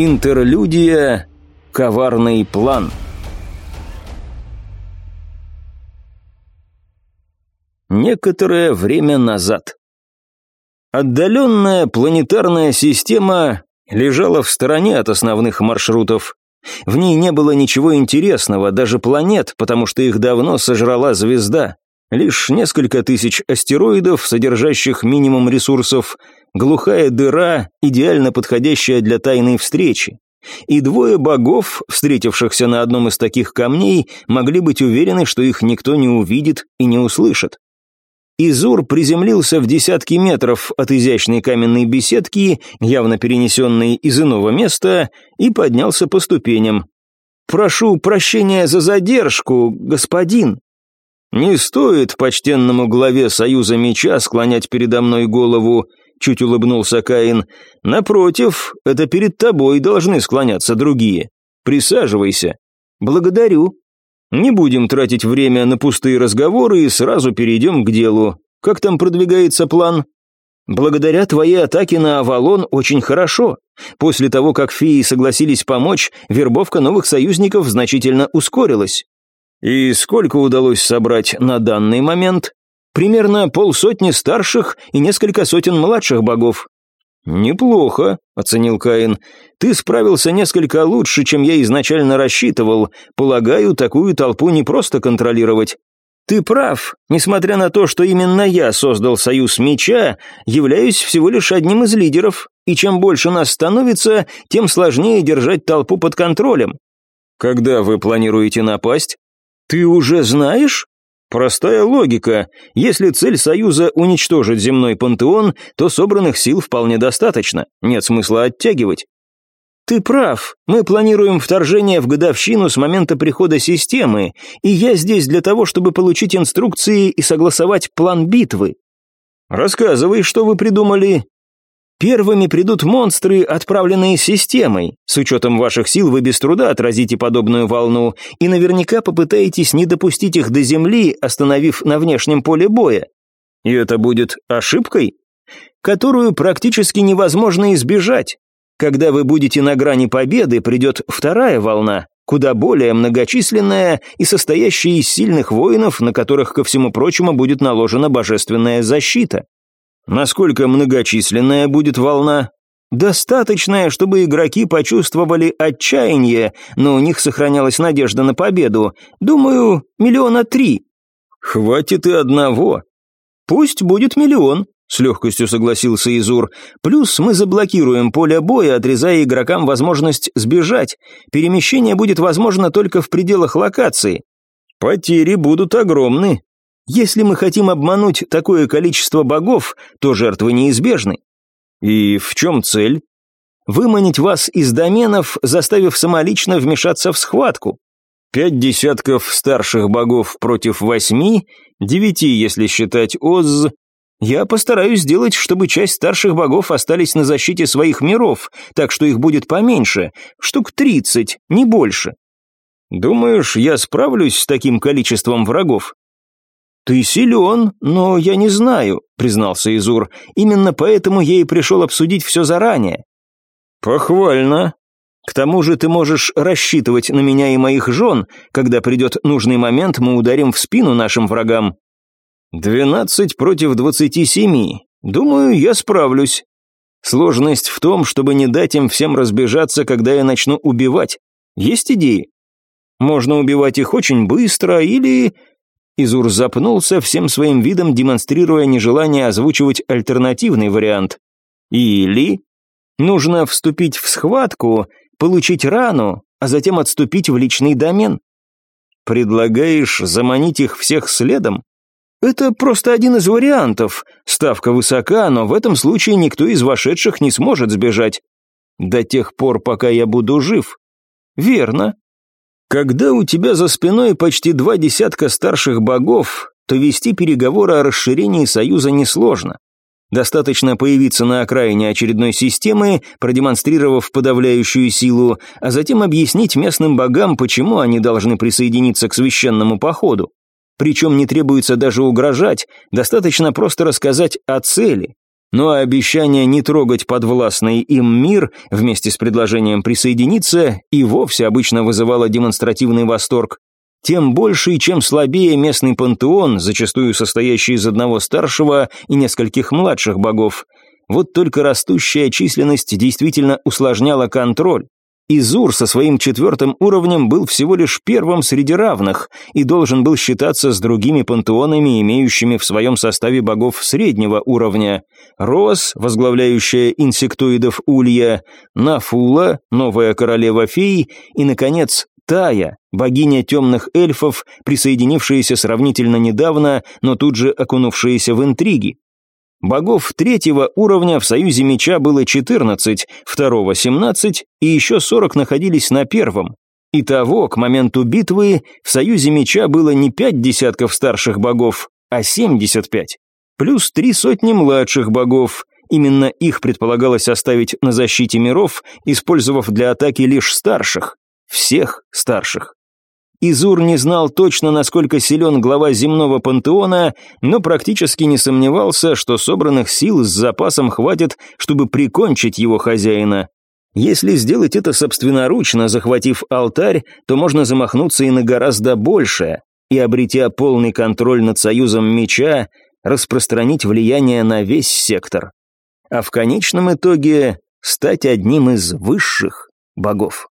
Интерлюдия «Коварный план». Некоторое время назад. Отдаленная планетарная система лежала в стороне от основных маршрутов. В ней не было ничего интересного, даже планет, потому что их давно сожрала звезда. Лишь несколько тысяч астероидов, содержащих минимум ресурсов, глухая дыра, идеально подходящая для тайной встречи. И двое богов, встретившихся на одном из таких камней, могли быть уверены, что их никто не увидит и не услышит. Изур приземлился в десятки метров от изящной каменной беседки, явно перенесенной из иного места, и поднялся по ступеням. «Прошу прощения за задержку, господин», «Не стоит почтенному главе Союза Меча склонять передо мной голову», — чуть улыбнулся Каин. «Напротив, это перед тобой должны склоняться другие. Присаживайся». «Благодарю». «Не будем тратить время на пустые разговоры и сразу перейдем к делу. Как там продвигается план?» «Благодаря твоей атаке на Авалон очень хорошо. После того, как феи согласились помочь, вербовка новых союзников значительно ускорилась. И сколько удалось собрать на данный момент? Примерно полсотни старших и несколько сотен младших богов. «Неплохо», — оценил Каин. «Ты справился несколько лучше, чем я изначально рассчитывал. Полагаю, такую толпу не просто контролировать». «Ты прав. Несмотря на то, что именно я создал Союз Меча, являюсь всего лишь одним из лидеров, и чем больше нас становится, тем сложнее держать толпу под контролем». «Когда вы планируете напасть?» «Ты уже знаешь?» Простая логика. Если цель Союза уничтожить земной пантеон, то собранных сил вполне достаточно. Нет смысла оттягивать. Ты прав. Мы планируем вторжение в годовщину с момента прихода системы, и я здесь для того, чтобы получить инструкции и согласовать план битвы. Рассказывай, что вы придумали. Первыми придут монстры, отправленные системой. С учетом ваших сил вы без труда отразите подобную волну и наверняка попытаетесь не допустить их до земли, остановив на внешнем поле боя. И это будет ошибкой, которую практически невозможно избежать. Когда вы будете на грани победы, придет вторая волна, куда более многочисленная и состоящая из сильных воинов, на которых, ко всему прочему, будет наложена божественная защита. Насколько многочисленная будет волна? Достаточная, чтобы игроки почувствовали отчаяние, но у них сохранялась надежда на победу. Думаю, миллиона три. Хватит и одного. Пусть будет миллион, с легкостью согласился Изур. Плюс мы заблокируем поле боя, отрезая игрокам возможность сбежать. Перемещение будет возможно только в пределах локации. Потери будут огромны, если мы хотим обмануть такое количество богов, то жертвы неизбежны. И в чем цель? Выманить вас из доменов, заставив самолично вмешаться в схватку. Пять десятков старших богов против восьми, девяти, если считать Оз. Я постараюсь сделать, чтобы часть старших богов остались на защите своих миров, так что их будет поменьше, штук тридцать, не больше. Думаешь, я справлюсь с таким количеством врагов? «Ты силен, но я не знаю», — признался Изур. «Именно поэтому я и пришел обсудить все заранее». «Похвально. К тому же ты можешь рассчитывать на меня и моих жен. Когда придет нужный момент, мы ударим в спину нашим врагам». «Двенадцать против двадцати семи. Думаю, я справлюсь. Сложность в том, чтобы не дать им всем разбежаться, когда я начну убивать. Есть идеи? Можно убивать их очень быстро или Изур запнулся, всем своим видом демонстрируя нежелание озвучивать альтернативный вариант. Или нужно вступить в схватку, получить рану, а затем отступить в личный домен. Предлагаешь заманить их всех следом? Это просто один из вариантов. Ставка высока, но в этом случае никто из вошедших не сможет сбежать. До тех пор, пока я буду жив. Верно. Когда у тебя за спиной почти два десятка старших богов, то вести переговоры о расширении союза несложно. Достаточно появиться на окраине очередной системы, продемонстрировав подавляющую силу, а затем объяснить местным богам, почему они должны присоединиться к священному походу. Причем не требуется даже угрожать, достаточно просто рассказать о цели. А обещание не трогать подвластный им мир вместе с предложением присоединиться и вовсе обычно вызывало демонстративный восторг. Тем больше и чем слабее местный пантеон, зачастую состоящий из одного старшего и нескольких младших богов. Вот только растущая численность действительно усложняла контроль. Изур со своим четвертым уровнем был всего лишь первым среди равных и должен был считаться с другими пантеонами, имеющими в своем составе богов среднего уровня. Рос, возглавляющая инсектоидов Улья, Нафула, новая королева фей и, наконец, Тая, богиня темных эльфов, присоединившаяся сравнительно недавно, но тут же окунувшаяся в интриги. Богов третьего уровня в Союзе Меча было 14, второго 17 и еще 40 находились на первом. Итого, к моменту битвы в Союзе Меча было не пять десятков старших богов, а 75. Плюс три сотни младших богов. Именно их предполагалось оставить на защите миров, использовав для атаки лишь старших. Всех старших. Изур не знал точно, насколько силен глава земного пантеона, но практически не сомневался, что собранных сил с запасом хватит, чтобы прикончить его хозяина. Если сделать это собственноручно, захватив алтарь, то можно замахнуться и на гораздо большее, и, обретя полный контроль над союзом меча, распространить влияние на весь сектор. А в конечном итоге стать одним из высших богов.